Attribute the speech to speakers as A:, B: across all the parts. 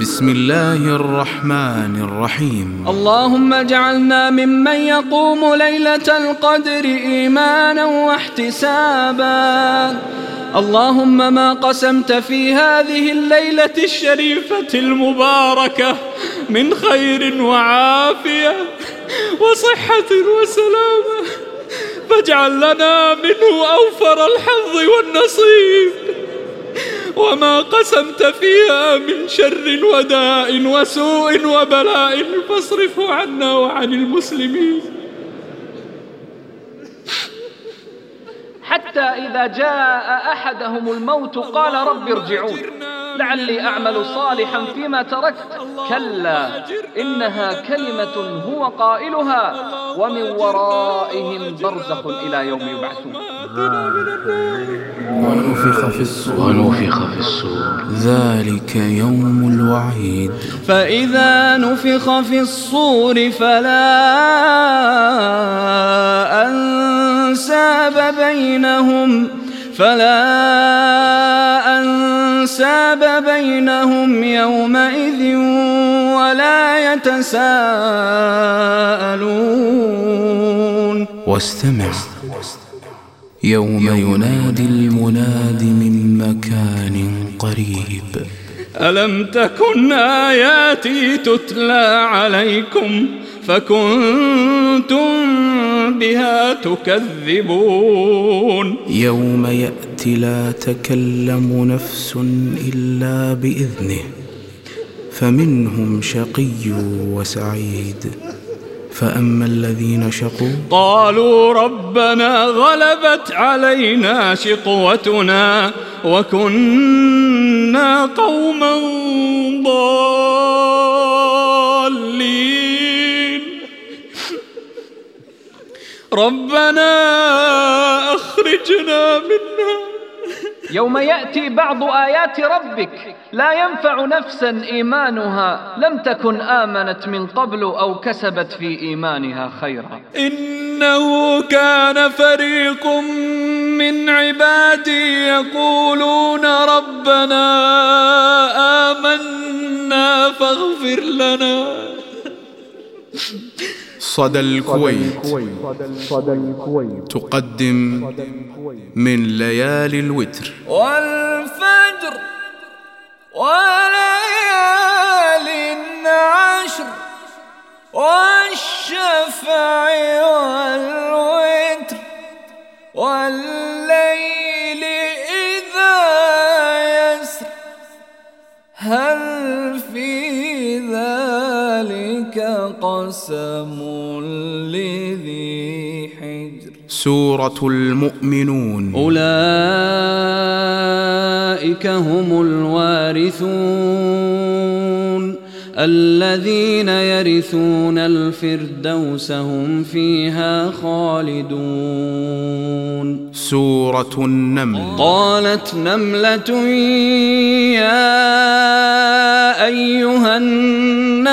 A: بسم الله الرحمن الرحيم.
B: اللهم اجعلنا ممن يقوم ليلة القدر إيمانا واحتسابا. اللهم ما قسمت في هذه الليلة الشريفة المباركة من خير وعافية وصحة وسلامة. فاجعل لنا منه أوفر الحظ والنصيب. وما قسمت فيها من شر وداء وسوء وبلاء فاصرفه عنا وعن المسلمين. حتى إذا جاء أحدهم الموت قال رب ارجعون. لعلي أعمل صالحا فيما تركت. كلا إنها كلمة هو قائلها ومن ورائهم برزخ إلى يوم يبعثون.
A: ونفخ في الصور.
C: ونفخ في الصور.
A: ذلك يوم الوعيد.
B: فإذا نفخ في الصور فلا أنساب بينهم فلا أنساب بينهم يومئذ يتساءلون.
A: واستمع. يوم ينادي المناد من مكان قريب.
B: ألم تكن آياتي تتلى عليكم فكنتم بها تكذبون؟
A: يوم يأتي لا تكلم نفس إلا بإذنه. فمنهم شقي وسعيد. فأما الذين شقوا
B: قالوا ربنا غلبت علينا شقوتنا وكنا قوما ضالين. ربنا أخرجنا منها. يوم يأتي بعض آيات ربك لا ينفع نفسا إيمانها لم تكن آمنت من قبل أو كسبت في إيمانها خيرا. إنه كان فريق من عبادي يقولون ربنا آمنا فاغفر لنا.
A: صدى الكويت. تقدم من ليالي الوتر.
B: والفجر وليال عشر والشفع والوتر والليل إذا يسر. هل في قسم لذي حجر.
A: سورة المؤمنون.
B: أولئك هم الوارثون. الذين يرثون الفردوس هم فيها خالدون.
A: سورة النمل.
B: قالت نملة يا أيها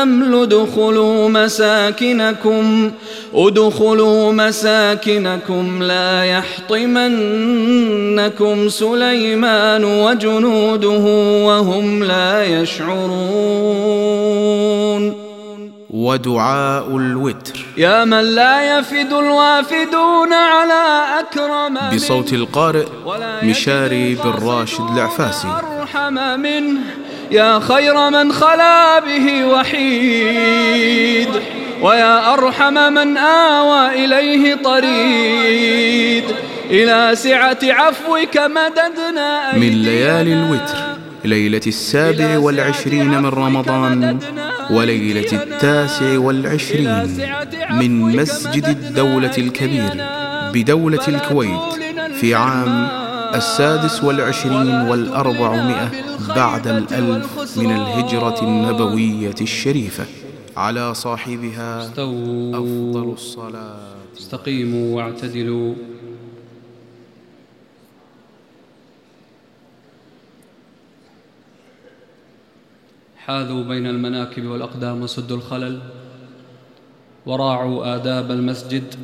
B: النمل ادخلوا مساكنكم ادخلوا مساكنكم لا يحطمنكم سليمان وجنوده وهم لا يشعرون
A: ودعاء الوتر
B: يا من لا يفد الوافدون على أكرم
A: بصوت القارئ مشاري بن راشد العفاسي
B: أرحم منه يا خير من خلا به وحيد ويا أرحم من آوى إليه طريد. إلى سعة عفوك مددنا
A: من ليالي الوتر ليلة السابع والعشرين من رمضان وليلة التاسع والعشرين من مسجد الدولة الكبير بدولة الكويت في عام السادس والعشرين والأربعمائة بعد الألف من الهجرة النبوية الشريفة على صاحبها
B: استووا.
A: أفضل الصلاة.
B: استقيموا واعتدلوا. حاذوا بين المناكب والأقدام وسدوا الخلل. وراعوا آداب المسجد.